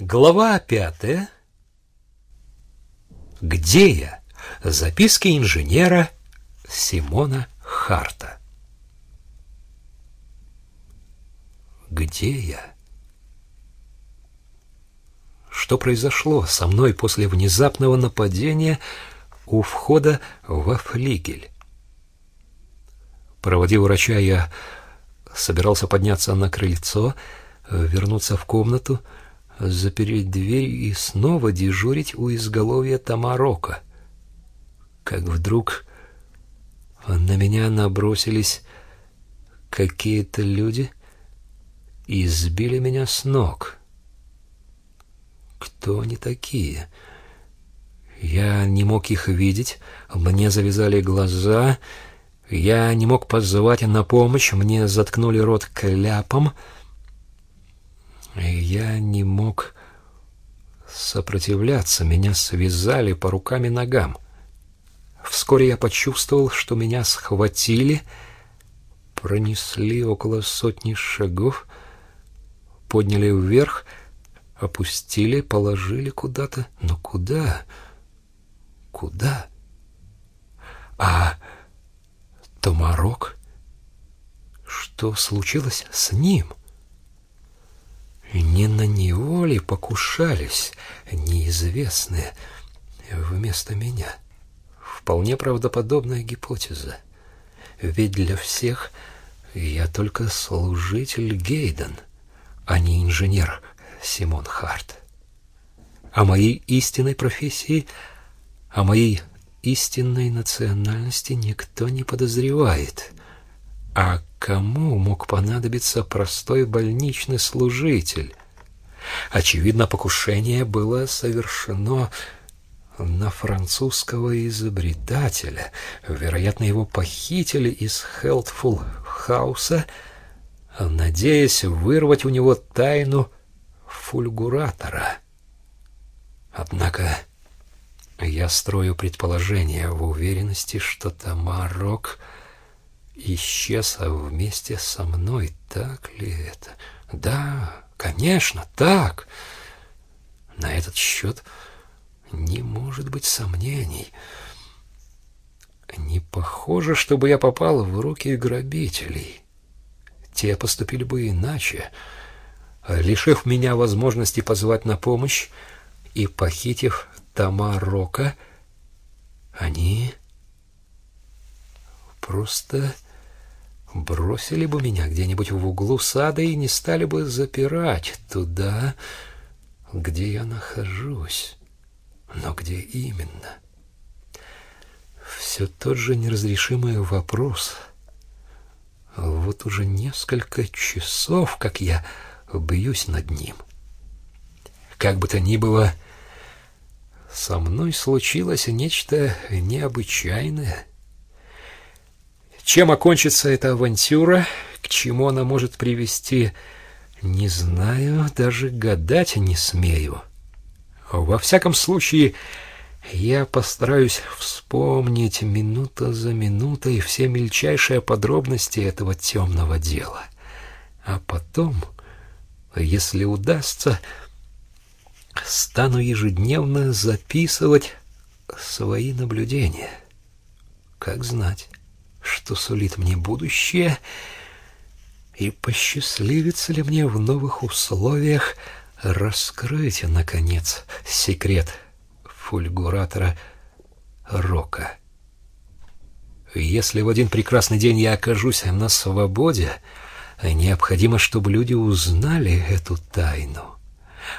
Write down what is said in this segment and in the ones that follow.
Глава пятая. Где я? Записки инженера Симона Харта. Где я? Что произошло со мной после внезапного нападения у входа во флигель? Проводив врача, я собирался подняться на крыльцо, вернуться в комнату — запереть дверь и снова дежурить у изголовья Тамарока. Как вдруг на меня набросились какие-то люди и сбили меня с ног. Кто они такие? Я не мог их видеть, мне завязали глаза, я не мог позвать на помощь, мне заткнули рот кляпом — я не мог сопротивляться, меня связали по рукам и ногам. Вскоре я почувствовал, что меня схватили, пронесли около сотни шагов, подняли вверх, опустили, положили куда-то. Но куда? Куда? А Томарок? Что случилось с ним? Не на него ли покушались неизвестные вместо меня? Вполне правдоподобная гипотеза. Ведь для всех я только служитель Гейден, а не инженер Симон Харт. О моей истинной профессии, о моей истинной национальности никто не подозревает. А Кому мог понадобиться простой больничный служитель? Очевидно, покушение было совершено на французского изобретателя. Вероятно, его похитили из Хелтфул Хауса, надеясь вырвать у него тайну фульгуратора. Однако я строю предположение в уверенности, что Тамарок — исчез вместе со мной. Так ли это? Да, конечно, так. На этот счет не может быть сомнений. Не похоже, чтобы я попал в руки грабителей. Те поступили бы иначе, лишив меня возможности позвать на помощь и похитив Тамарока, они просто бросили бы меня где-нибудь в углу сада и не стали бы запирать туда, где я нахожусь. Но где именно? Все тот же неразрешимый вопрос. Вот уже несколько часов, как я бьюсь над ним. Как бы то ни было, со мной случилось нечто необычайное — чем окончится эта авантюра, к чему она может привести, не знаю, даже гадать не смею. Во всяком случае, я постараюсь вспомнить минута за минутой все мельчайшие подробности этого темного дела. А потом, если удастся, стану ежедневно записывать свои наблюдения. Как знать что сулит мне будущее, и посчастливится ли мне в новых условиях раскрыть, наконец, секрет фульгуратора Рока. Если в один прекрасный день я окажусь на свободе, необходимо, чтобы люди узнали эту тайну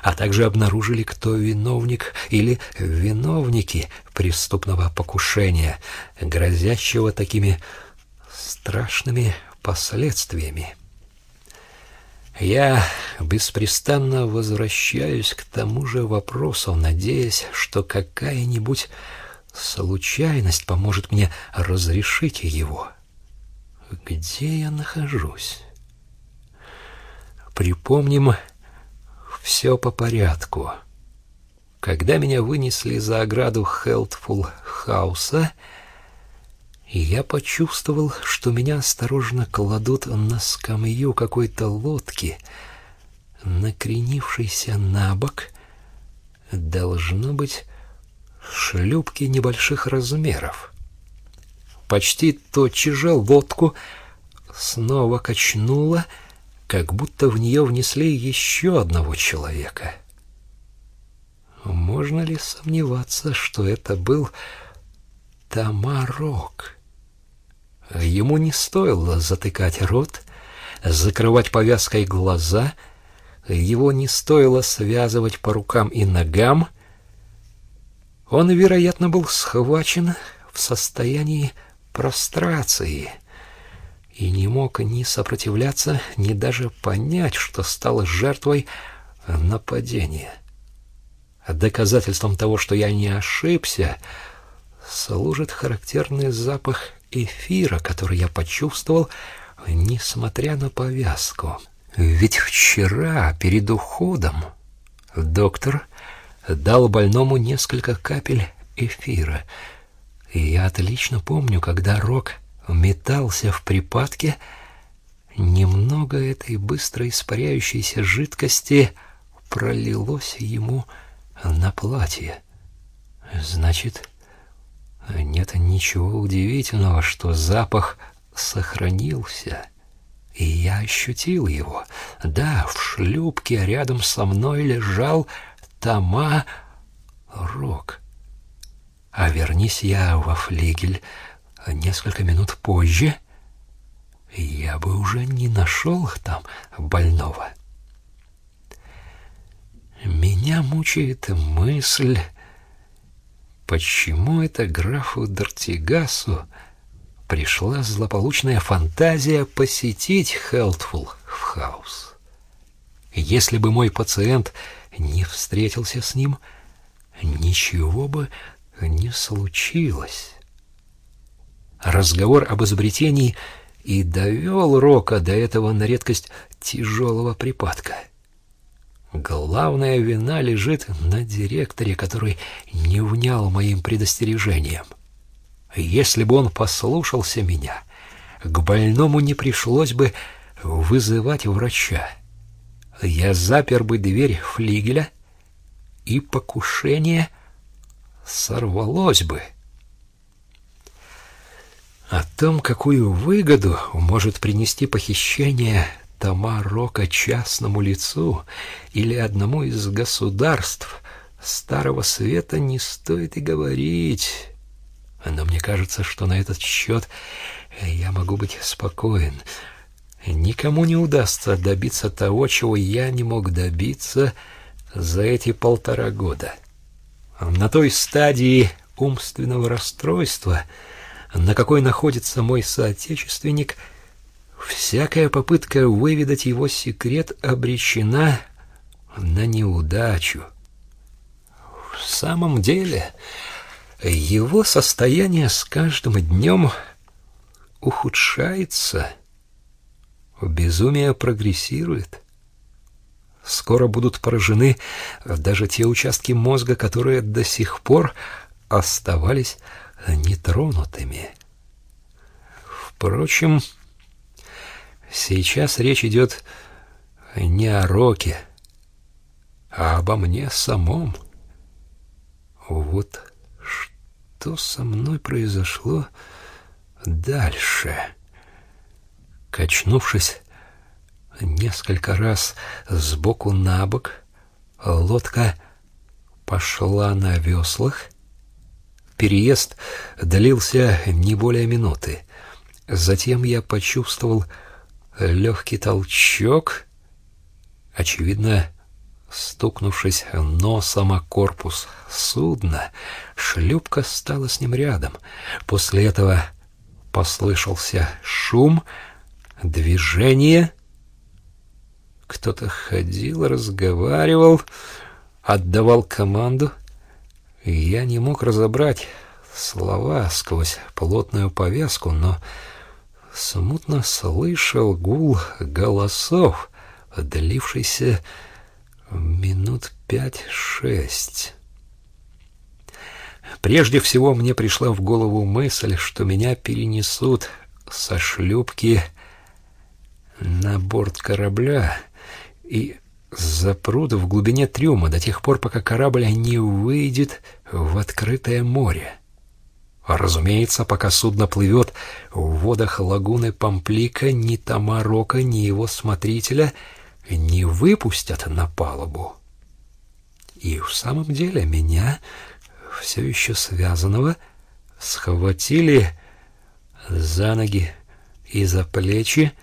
а также обнаружили, кто виновник или виновники преступного покушения, грозящего такими страшными последствиями. Я беспрестанно возвращаюсь к тому же вопросу, надеясь, что какая-нибудь случайность поможет мне разрешить его. Где я нахожусь? Припомним все по порядку. Когда меня вынесли за ограду Хелтфул Хауса, я почувствовал, что меня осторожно кладут на скамью какой-то лодки, накренившейся на бок, должно быть шлюпки небольших размеров. Почти тотчас же лодку снова качнуло, как будто в нее внесли еще одного человека. Можно ли сомневаться, что это был Тамарок? Ему не стоило затыкать рот, закрывать повязкой глаза, его не стоило связывать по рукам и ногам. Он, вероятно, был схвачен в состоянии прострации и не мог ни сопротивляться, ни даже понять, что стал жертвой нападения. Доказательством того, что я не ошибся, служит характерный запах эфира, который я почувствовал, несмотря на повязку. Ведь вчера, перед уходом, доктор дал больному несколько капель эфира. И я отлично помню, когда Рок метался в припадке, немного этой быстро испаряющейся жидкости пролилось ему на платье. Значит, нет ничего удивительного, что запах сохранился, и я ощутил его. Да, в шлюпке рядом со мной лежал Тома Рок. А вернись я во флигель несколько минут позже, я бы уже не нашел там больного. Меня мучает мысль, почему это графу Дортигасу пришла злополучная фантазия посетить Хелтфул в хаус. Если бы мой пациент не встретился с ним, ничего бы не случилось. Разговор об изобретении и довел Рока до этого на редкость тяжелого припадка — Главная вина лежит на директоре, который не внял моим предостережениям. Если бы он послушался меня, к больному не пришлось бы вызывать врача. Я запер бы дверь флигеля, и покушение сорвалось бы. О том, какую выгоду может принести похищение тома Рока частному лицу или одному из государств Старого Света не стоит и говорить. Но мне кажется, что на этот счет я могу быть спокоен. Никому не удастся добиться того, чего я не мог добиться за эти полтора года. На той стадии умственного расстройства, на какой находится мой соотечественник – Всякая попытка выведать его секрет обречена на неудачу. В самом деле, его состояние с каждым днем ухудшается. Безумие прогрессирует. Скоро будут поражены даже те участки мозга, которые до сих пор оставались нетронутыми. Впрочем, Сейчас речь идет не о Роке, а обо мне самом. Вот что со мной произошло дальше. Качнувшись несколько раз сбоку на бок, лодка пошла на веслах. Переезд длился не более минуты. Затем я почувствовал, легкий толчок, очевидно, стукнувшись носом о корпус судна, шлюпка стала с ним рядом. После этого послышался шум, движение. Кто-то ходил, разговаривал, отдавал команду. Я не мог разобрать слова сквозь плотную повязку, но смутно слышал гул голосов, длившийся минут пять-шесть. Прежде всего мне пришла в голову мысль, что меня перенесут со шлюпки на борт корабля, и запрут в глубине трюма до тех пор, пока корабль не выйдет в открытое море. Разумеется, пока судно плывет в водах лагуны Памплика, ни Тамарока, ни его смотрителя не выпустят на палубу. И в самом деле меня, все еще связанного, схватили за ноги и за плечи.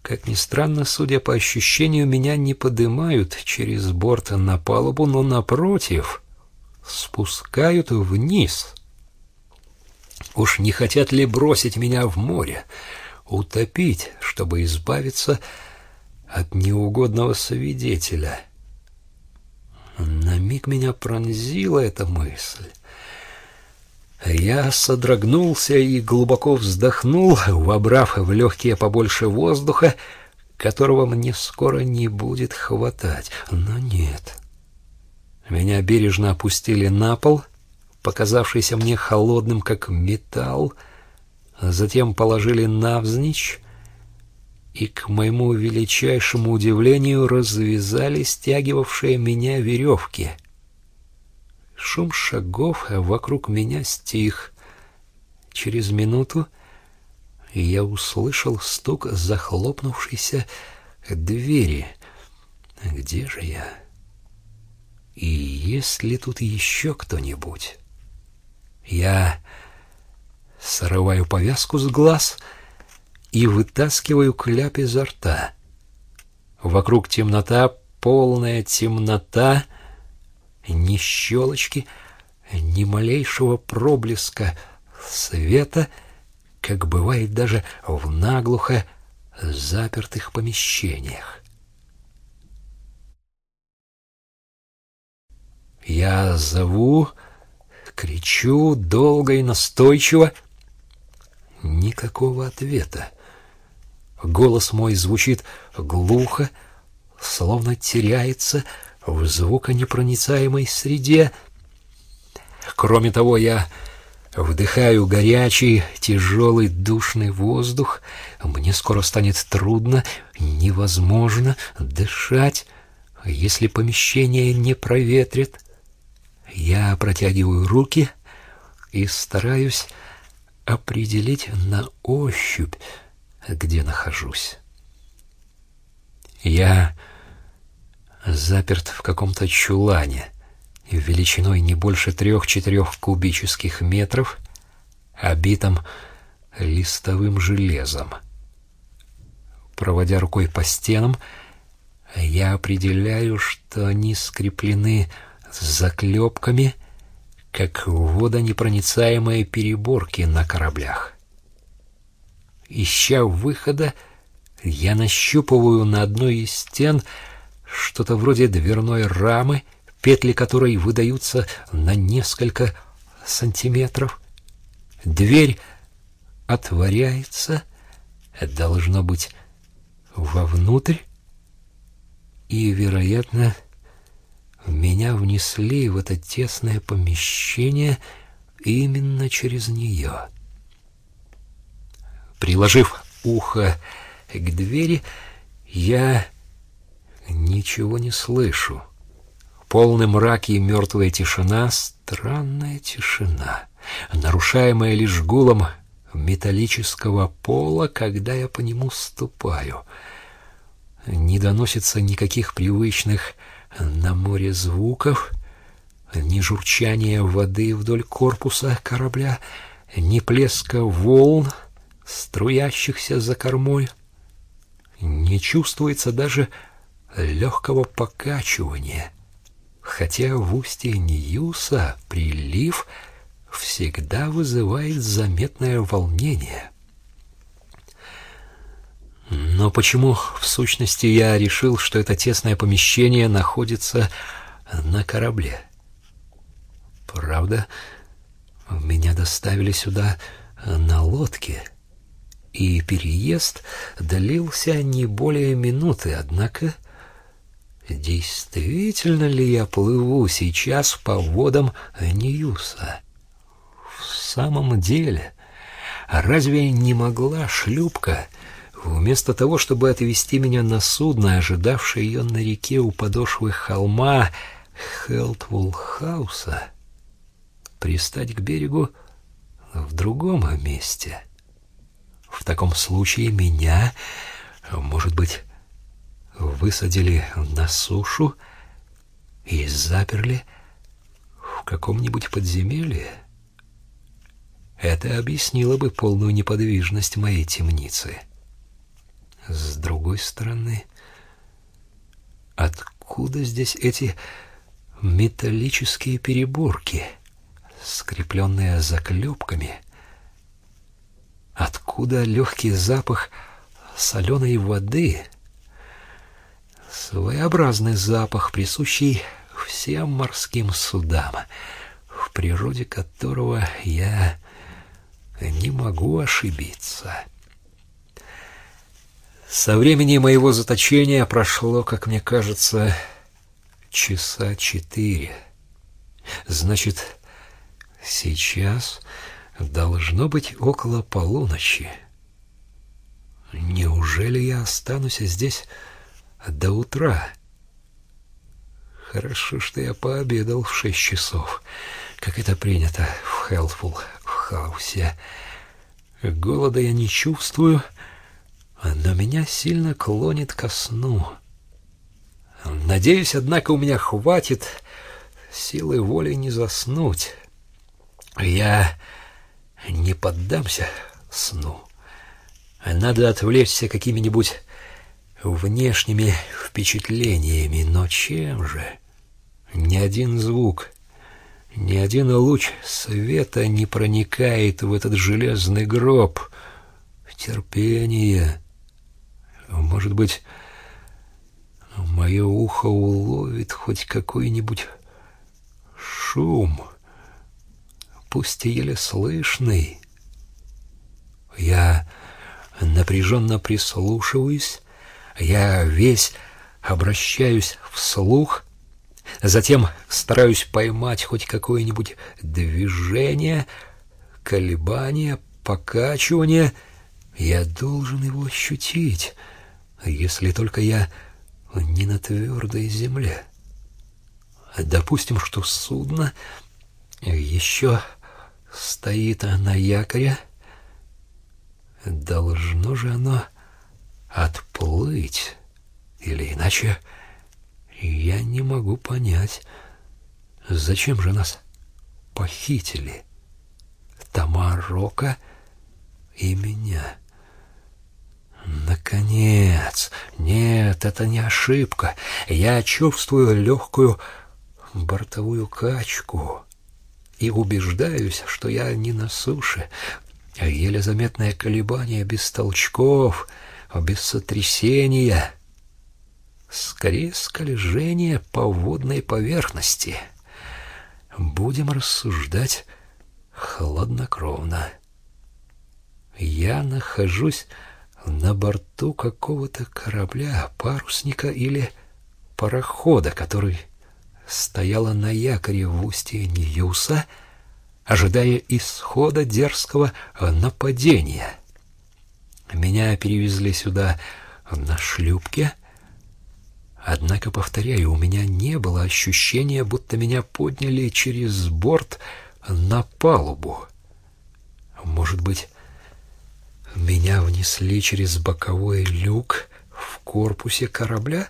Как ни странно, судя по ощущению, меня не поднимают через борт на палубу, но напротив спускают вниз. Уж не хотят ли бросить меня в море, утопить, чтобы избавиться от неугодного свидетеля? На миг меня пронзила эта мысль. Я содрогнулся и глубоко вздохнул, вобрав в легкие побольше воздуха, которого мне скоро не будет хватать. Но нет. Меня бережно опустили на пол, показавшийся мне холодным, как металл, затем положили навзничь, и, к моему величайшему удивлению, развязали стягивавшие меня веревки — Шум шагов вокруг меня стих. Через минуту я услышал стук захлопнувшейся двери. Где же я? И есть ли тут еще кто-нибудь? Я срываю повязку с глаз и вытаскиваю кляп изо рта. Вокруг темнота, полная темнота — ни щелочки, ни малейшего проблеска света, как бывает даже в наглухо запертых помещениях. Я зову, кричу долго и настойчиво. Никакого ответа. Голос мой звучит глухо, словно теряется в звуконепроницаемой среде. Кроме того, я вдыхаю горячий, тяжелый, душный воздух. Мне скоро станет трудно, невозможно дышать, если помещение не проветрит. Я протягиваю руки и стараюсь определить на ощупь, где нахожусь. Я заперт в каком-то чулане величиной не больше трех-четырех кубических метров, обитом листовым железом. Проводя рукой по стенам, я определяю, что они скреплены заклепками, как водонепроницаемые переборки на кораблях. Ища выхода, я нащупываю на одной из стен — что-то вроде дверной рамы, петли которой выдаются на несколько сантиметров. Дверь отворяется, должно быть, вовнутрь, и, вероятно, меня внесли в это тесное помещение именно через нее. Приложив ухо к двери, я Ничего не слышу. Полный мрак и мертвая тишина, странная тишина, нарушаемая лишь гулом металлического пола, когда я по нему ступаю. Не доносится никаких привычных на море звуков, ни журчания воды вдоль корпуса корабля, ни плеска волн, струящихся за кормой. Не чувствуется даже легкого покачивания, хотя в устье Ньюса прилив всегда вызывает заметное волнение. Но почему, в сущности, я решил, что это тесное помещение находится на корабле? Правда, меня доставили сюда на лодке, и переезд длился не более минуты, однако Действительно ли я плыву сейчас по водам Ньюса? В самом деле, разве не могла шлюпка Вместо того, чтобы отвезти меня на судно, ожидавшее ее на реке у подошвы холма Хелтвулхауса, пристать к берегу в другом месте. В таком случае меня, может быть, высадили на сушу и заперли в каком-нибудь подземелье. Это объяснило бы полную неподвижность моей темницы. С другой стороны, откуда здесь эти металлические переборки, скрепленные заклепками? Откуда легкий запах соленой воды? Своеобразный запах, присущий всем морским судам, в природе которого я не могу ошибиться. Со времени моего заточения прошло, как мне кажется, часа четыре. Значит, сейчас должно быть около полуночи. Неужели я останусь здесь до утра? Хорошо, что я пообедал в шесть часов, как это принято в Хелфул, в Хаусе. Голода я не чувствую, — но меня сильно клонит ко сну. Надеюсь, однако, у меня хватит силы воли не заснуть. Я не поддамся сну. Надо отвлечься какими-нибудь внешними впечатлениями, но чем же? Ни один звук, ни один луч света не проникает в этот железный гроб. Терпение может быть, мое ухо уловит хоть какой-нибудь шум, пусть и еле слышный. Я напряженно прислушиваюсь, я весь обращаюсь вслух, затем стараюсь поймать хоть какое-нибудь движение, колебание, покачивание. Я должен его ощутить — если только я не на твердой земле. Допустим, что судно еще стоит на якоре. Должно же оно отплыть, или иначе я не могу понять, зачем же нас похитили Тамарока и меня. Наконец! Нет, это не ошибка. Я чувствую легкую бортовую качку и убеждаюсь, что я не на суше. Еле заметное колебание без толчков, без сотрясения. Скорее скольжение по водной поверхности. Будем рассуждать хладнокровно. Я нахожусь на борту какого-то корабля, парусника или парохода, который стояла на якоре в устье Ньюса, ожидая исхода дерзкого нападения. Меня перевезли сюда на шлюпке, однако, повторяю, у меня не было ощущения, будто меня подняли через борт на палубу. Может быть, меня внесли через боковой люк в корпусе корабля?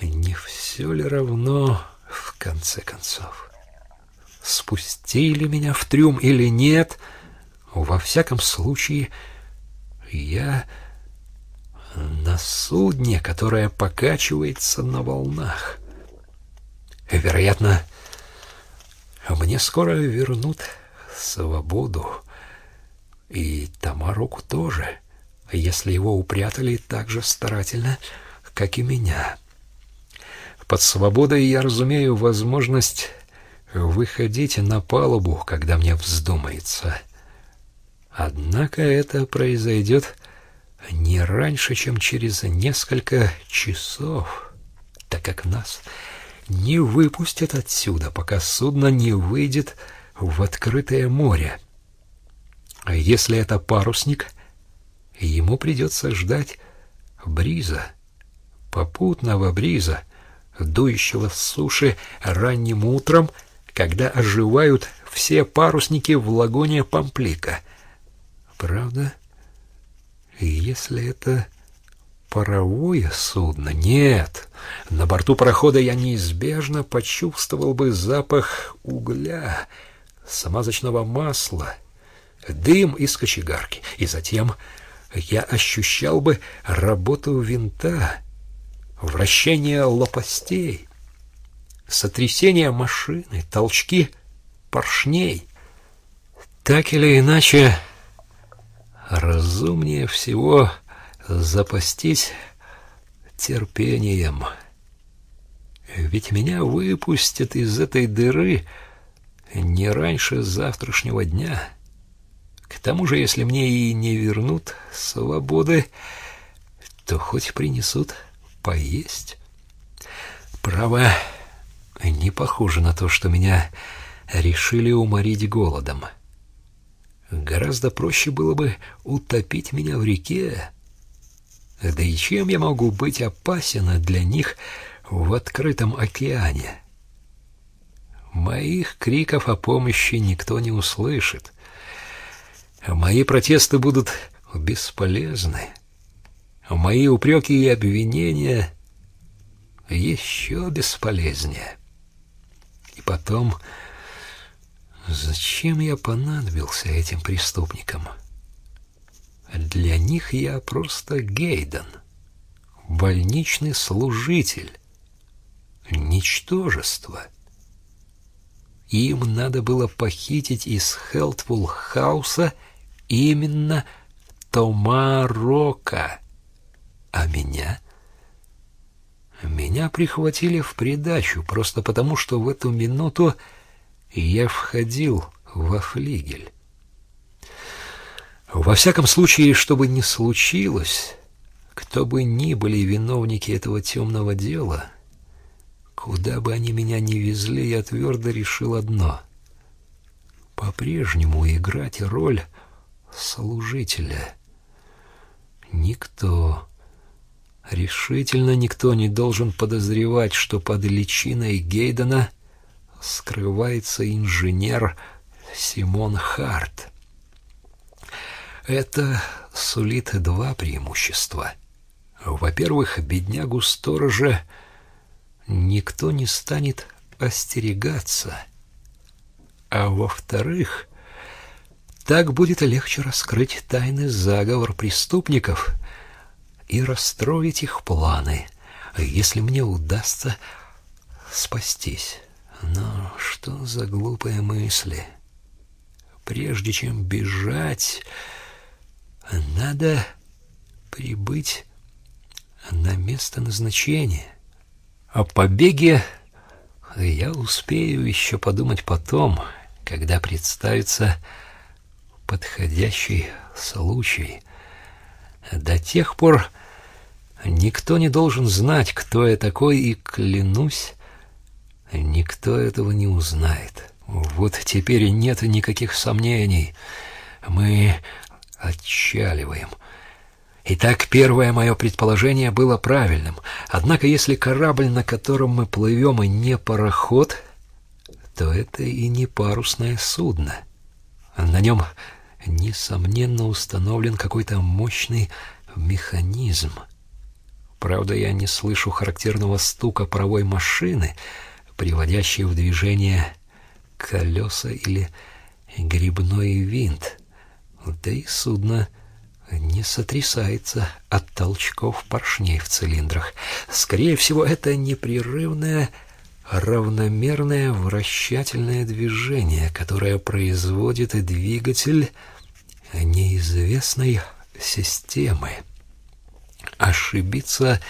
Не все ли равно, в конце концов? Спустили меня в трюм или нет? Во всяком случае, я на судне, которое покачивается на волнах. Вероятно, мне скоро вернут свободу. И Тамароку тоже, если его упрятали так же старательно, как и меня. Под свободой я разумею возможность выходить на палубу, когда мне вздумается. Однако это произойдет не раньше, чем через несколько часов, так как нас не выпустят отсюда, пока судно не выйдет в открытое море. А если это парусник, ему придется ждать бриза, попутного бриза, дующего с суши ранним утром, когда оживают все парусники в лагуне Памплика. Правда, если это паровое судно, нет, на борту парохода я неизбежно почувствовал бы запах угля, смазочного масла, дым из кочегарки, и затем я ощущал бы работу винта, вращение лопастей, сотрясение машины, толчки поршней. Так или иначе, разумнее всего запастись терпением. Ведь меня выпустят из этой дыры не раньше завтрашнего дня. К тому же, если мне и не вернут свободы, то хоть принесут поесть. Право, не похоже на то, что меня решили уморить голодом. Гораздо проще было бы утопить меня в реке. Да и чем я могу быть опасен для них в открытом океане? Моих криков о помощи никто не услышит. Мои протесты будут бесполезны. Мои упреки и обвинения еще бесполезнее. И потом, зачем я понадобился этим преступникам? Для них я просто Гейдон, больничный служитель, ничтожество — им надо было похитить из Хелтфул-хауса именно Тома Рока. А меня? Меня прихватили в придачу, просто потому, что в эту минуту я входил во флигель. Во всяком случае, что бы ни случилось, кто бы ни были виновники этого темного дела — Куда бы они меня ни везли, я твердо решил одно — по-прежнему играть роль служителя. Никто, решительно никто не должен подозревать, что под личиной Гейдена скрывается инженер Симон Харт. Это сулит два преимущества. Во-первых, беднягу-сторожа — никто не станет остерегаться. А во-вторых, так будет легче раскрыть тайный заговор преступников и расстроить их планы, если мне удастся спастись. Но что за глупые мысли? Прежде чем бежать, надо прибыть на место назначения. О побеге я успею еще подумать потом, когда представится подходящий случай. До тех пор никто не должен знать, кто я такой, и, клянусь, никто этого не узнает. Вот теперь нет никаких сомнений. Мы отчаливаем — Итак, первое мое предположение было правильным. Однако, если корабль, на котором мы плывем, и не пароход, то это и не парусное судно. На нем, несомненно, установлен какой-то мощный механизм. Правда, я не слышу характерного стука паровой машины, приводящей в движение колеса или грибной винт. Да и судно не сотрясается от толчков поршней в цилиндрах. Скорее всего, это непрерывное, равномерное вращательное движение, которое производит двигатель неизвестной системы. Ошибиться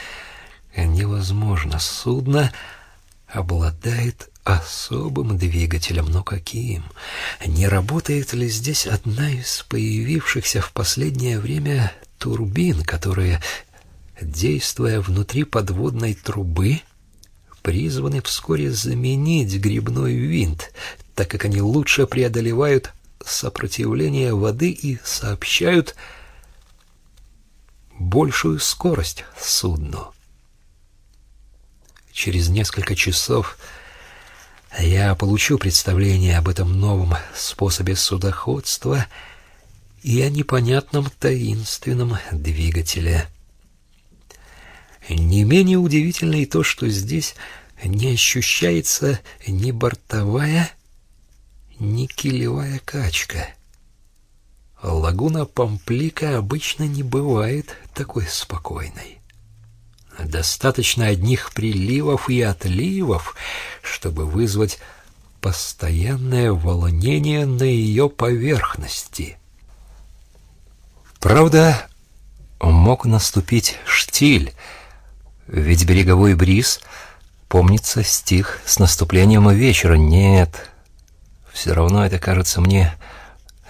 невозможно. Судно обладает особым двигателем, но каким? Не работает ли здесь одна из появившихся в последнее время турбин, которые, действуя внутри подводной трубы, призваны вскоре заменить грибной винт, так как они лучше преодолевают сопротивление воды и сообщают большую скорость судну. Через несколько часов я получу представление об этом новом способе судоходства и о непонятном таинственном двигателе. Не менее удивительно и то, что здесь не ощущается ни бортовая, ни килевая качка. Лагуна Памплика обычно не бывает такой спокойной. Достаточно одних приливов и отливов, чтобы вызвать постоянное волнение на ее поверхности. Правда, мог наступить штиль, ведь береговой бриз, помнится, стих с наступлением вечера. Нет, все равно это кажется мне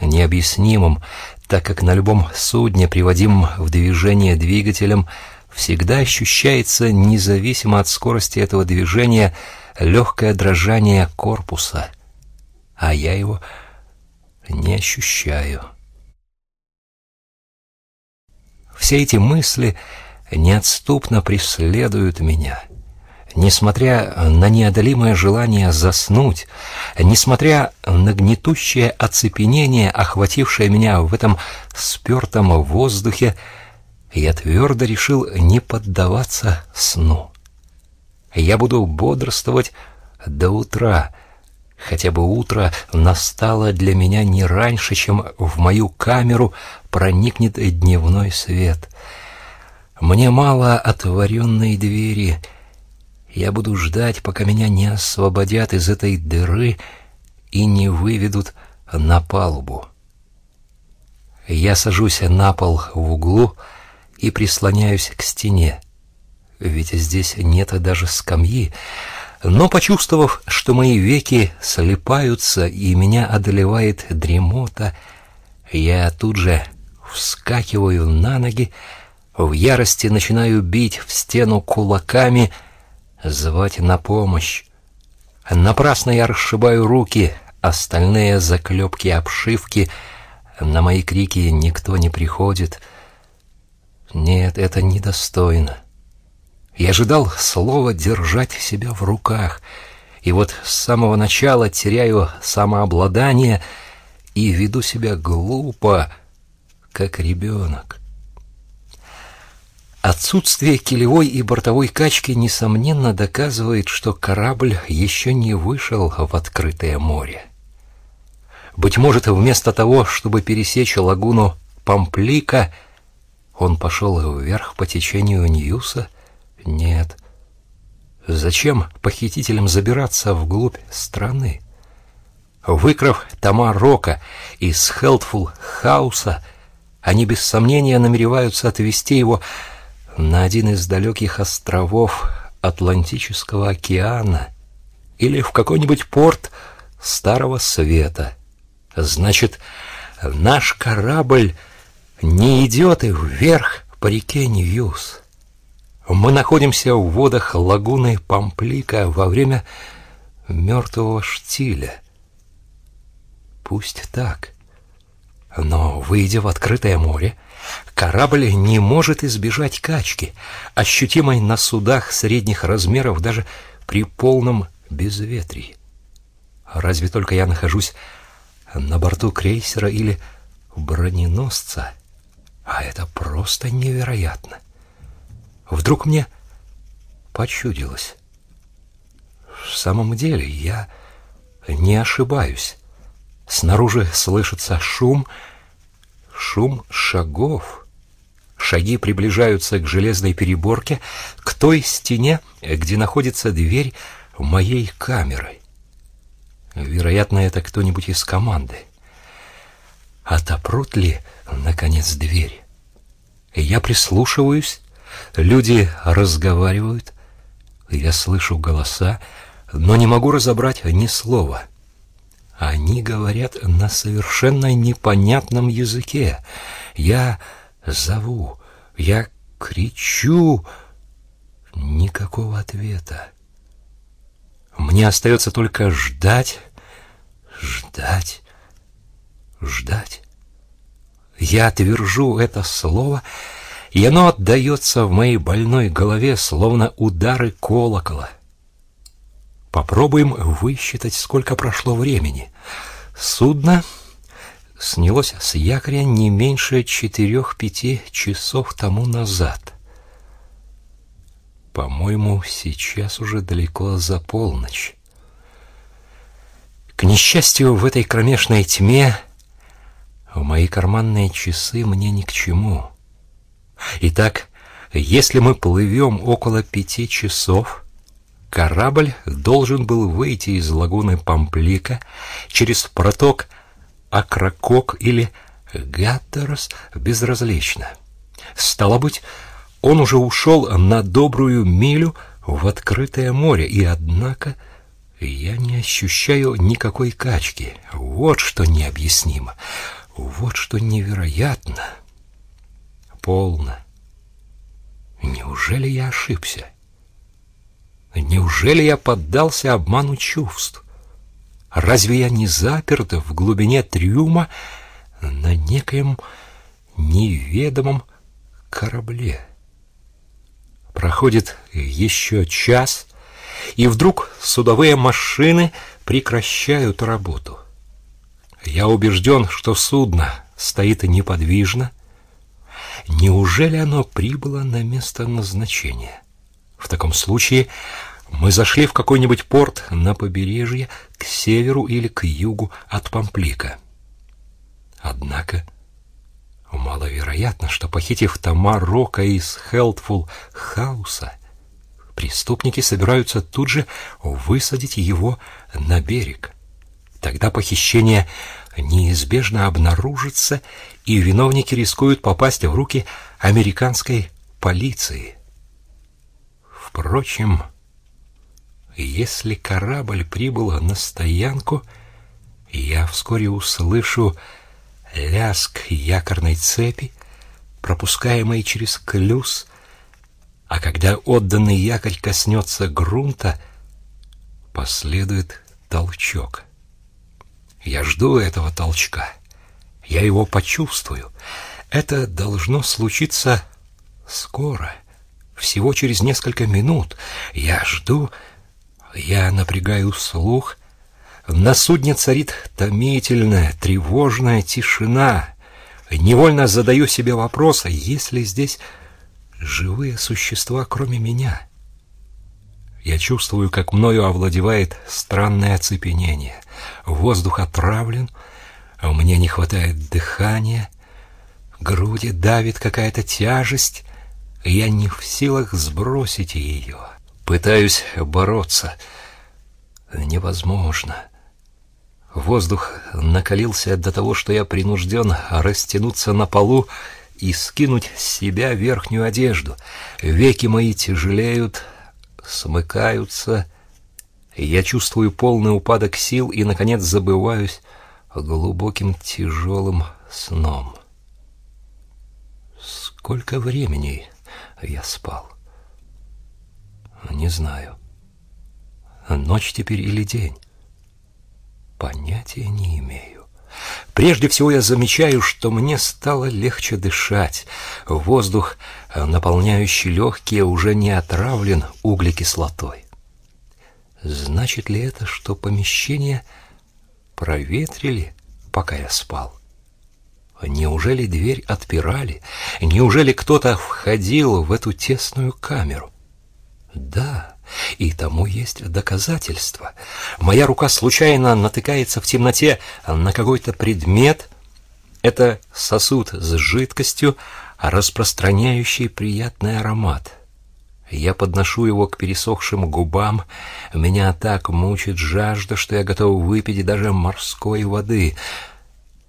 необъяснимым, так как на любом судне, приводимом в движение двигателем, всегда ощущается, независимо от скорости этого движения, легкое дрожание корпуса, а я его не ощущаю. Все эти мысли неотступно преследуют меня. Несмотря на неодолимое желание заснуть, несмотря на гнетущее оцепенение, охватившее меня в этом спертом воздухе, я твердо решил не поддаваться сну. Я буду бодрствовать до утра, хотя бы утро настало для меня не раньше, чем в мою камеру проникнет дневной свет. Мне мало отворенной двери — я буду ждать, пока меня не освободят из этой дыры и не выведут на палубу. Я сажусь на пол в углу и прислоняюсь к стене, ведь здесь нет даже скамьи, но, почувствовав, что мои веки слепаются и меня одолевает дремота, я тут же вскакиваю на ноги, в ярости начинаю бить в стену кулаками — звать на помощь. Напрасно я расшибаю руки, остальные заклепки обшивки. На мои крики никто не приходит. Нет, это недостойно. Я ожидал слова держать себя в руках, и вот с самого начала теряю самообладание и веду себя глупо, как ребенок. Отсутствие килевой и бортовой качки, несомненно, доказывает, что корабль еще не вышел в открытое море. Быть может, вместо того, чтобы пересечь лагуну Памплика, он пошел вверх по течению Ньюса? Нет. Зачем похитителям забираться вглубь страны? Выкрав тома Рока из Хелтфул Хауса, они без сомнения намереваются отвезти его на один из далеких островов Атлантического океана или в какой-нибудь порт Старого Света. Значит, наш корабль не идет и вверх по реке Ньюс. Мы находимся в водах лагуны Памплико во время мертвого штиля. Пусть так. Но, выйдя в открытое море, Корабль не может избежать качки, ощутимой на судах средних размеров даже при полном безветрии. Разве только я нахожусь на борту крейсера или броненосца, а это просто невероятно. Вдруг мне почудилось. В самом деле я не ошибаюсь. Снаружи слышится шум, шум шагов — Шаги приближаются к железной переборке, к той стене, где находится дверь моей камеры. Вероятно, это кто-нибудь из команды. Отопрут ли, наконец, дверь? Я прислушиваюсь, люди разговаривают, я слышу голоса, но не могу разобрать ни слова. Они говорят на совершенно непонятном языке. Я Зову, я кричу. Никакого ответа. Мне остается только ждать, ждать, ждать. Я отвержу это слово и оно отдается в моей больной голове, словно удары колокола. Попробуем высчитать, сколько прошло времени. Судно снялось с якоря не меньше четырех-пяти часов тому назад. По-моему, сейчас уже далеко за полночь. К несчастью, в этой кромешной тьме в мои карманные часы мне ни к чему. Итак, если мы плывем около пяти часов, корабль должен был выйти из лагуны Памплика через проток Акракок или Гаттерс безразлично. Стало быть, он уже ушел на добрую милю в открытое море, и однако я не ощущаю никакой качки. Вот что необъяснимо. Вот что невероятно. Полно. Неужели я ошибся? Неужели я поддался обману чувств? Разве я не заперт в глубине трюма на некоем неведомом корабле? Проходит еще час, и вдруг судовые машины прекращают работу. Я убежден, что судно стоит неподвижно. Неужели оно прибыло на место назначения? В таком случае мы зашли в какой-нибудь порт на побережье к северу или к югу от Памплика. Однако маловероятно, что, похитив Тома Рока из Хелтфул Хауса, преступники собираются тут же высадить его на берег. Тогда похищение неизбежно обнаружится, и виновники рискуют попасть в руки американской полиции. Впрочем, если корабль прибыл на стоянку, я вскоре услышу лязг якорной цепи, пропускаемой через клюз, а когда отданный якорь коснется грунта, последует толчок. Я жду этого толчка. Я его почувствую. Это должно случиться скоро, всего через несколько минут. Я жду, я напрягаю слух. На судне царит томительная, тревожная тишина. Невольно задаю себе вопрос, а есть ли здесь живые существа, кроме меня? Я чувствую, как мною овладевает странное оцепенение. Воздух отравлен, а мне не хватает дыхания, груди давит какая-то тяжесть, я не в силах сбросить ее. Пытаюсь бороться. Невозможно. Воздух накалился до того, что я принужден растянуться на полу и скинуть с себя верхнюю одежду. Веки мои тяжелеют, смыкаются. Я чувствую полный упадок сил и, наконец, забываюсь глубоким тяжелым сном. Сколько времени я спал? Не знаю. Ночь теперь или день? Понятия не имею. Прежде всего я замечаю, что мне стало легче дышать. Воздух, наполняющий легкие, уже не отравлен углекислотой. Значит ли это, что помещение проветрили, пока я спал? Неужели дверь отпирали? Неужели кто-то входил в эту тесную камеру? Да, и тому есть доказательства. Моя рука случайно натыкается в темноте на какой-то предмет. Это сосуд с жидкостью, распространяющий приятный аромат. Я подношу его к пересохшим губам. Меня так мучит жажда, что я готов выпить даже морской воды.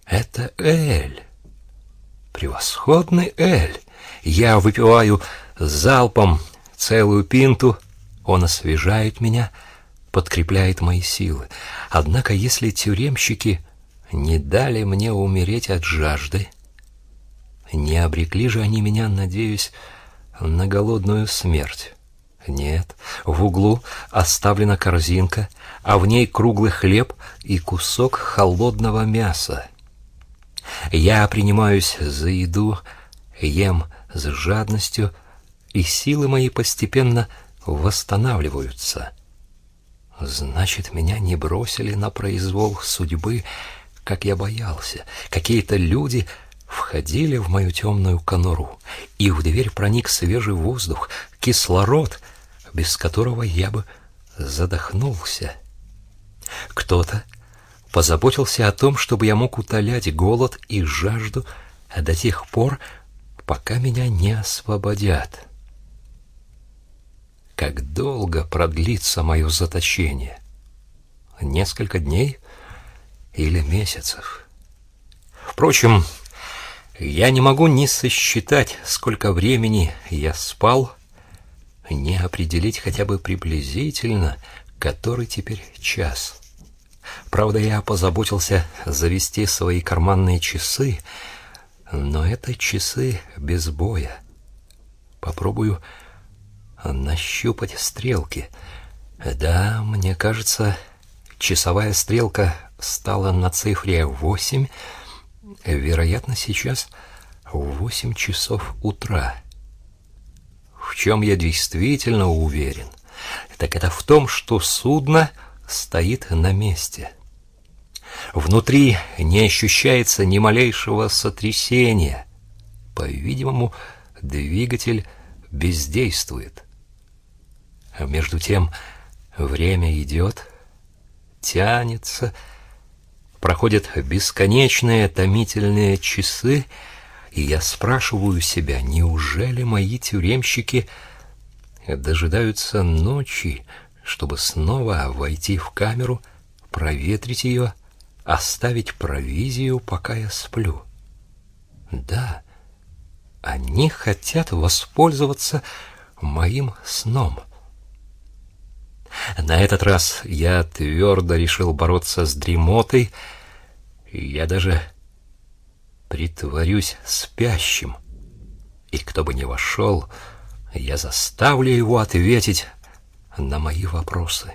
Это эль. Превосходный эль. Я выпиваю залпом целую пинту, он освежает меня, подкрепляет мои силы. Однако, если тюремщики не дали мне умереть от жажды, не обрекли же они меня, надеюсь, на голодную смерть. Нет, в углу оставлена корзинка, а в ней круглый хлеб и кусок холодного мяса. Я принимаюсь за еду, ем с жадностью, и силы мои постепенно восстанавливаются. Значит, меня не бросили на произвол судьбы, как я боялся. Какие-то люди входили в мою темную конуру, и в дверь проник свежий воздух, кислород, без которого я бы задохнулся. Кто-то позаботился о том, чтобы я мог утолять голод и жажду до тех пор, пока меня не освободят. Как долго продлится мое заточение? Несколько дней или месяцев? Впрочем, я не могу ни сосчитать, сколько времени я спал, ни определить хотя бы приблизительно, который теперь час. Правда, я позаботился завести свои карманные часы, но это часы без боя. Попробую нащупать стрелки. Да, мне кажется, часовая стрелка стала на цифре восемь. Вероятно, сейчас восемь часов утра. В чем я действительно уверен, так это в том, что судно стоит на месте. Внутри не ощущается ни малейшего сотрясения. По-видимому, двигатель бездействует. Между тем время идет, тянется, проходят бесконечные томительные часы, и я спрашиваю себя, неужели мои тюремщики дожидаются ночи, чтобы снова войти в камеру, проветрить ее, оставить провизию, пока я сплю? Да, они хотят воспользоваться моим сном. На этот раз я твердо решил бороться с дремотой, я даже притворюсь спящим. И кто бы ни вошел, я заставлю его ответить на мои вопросы.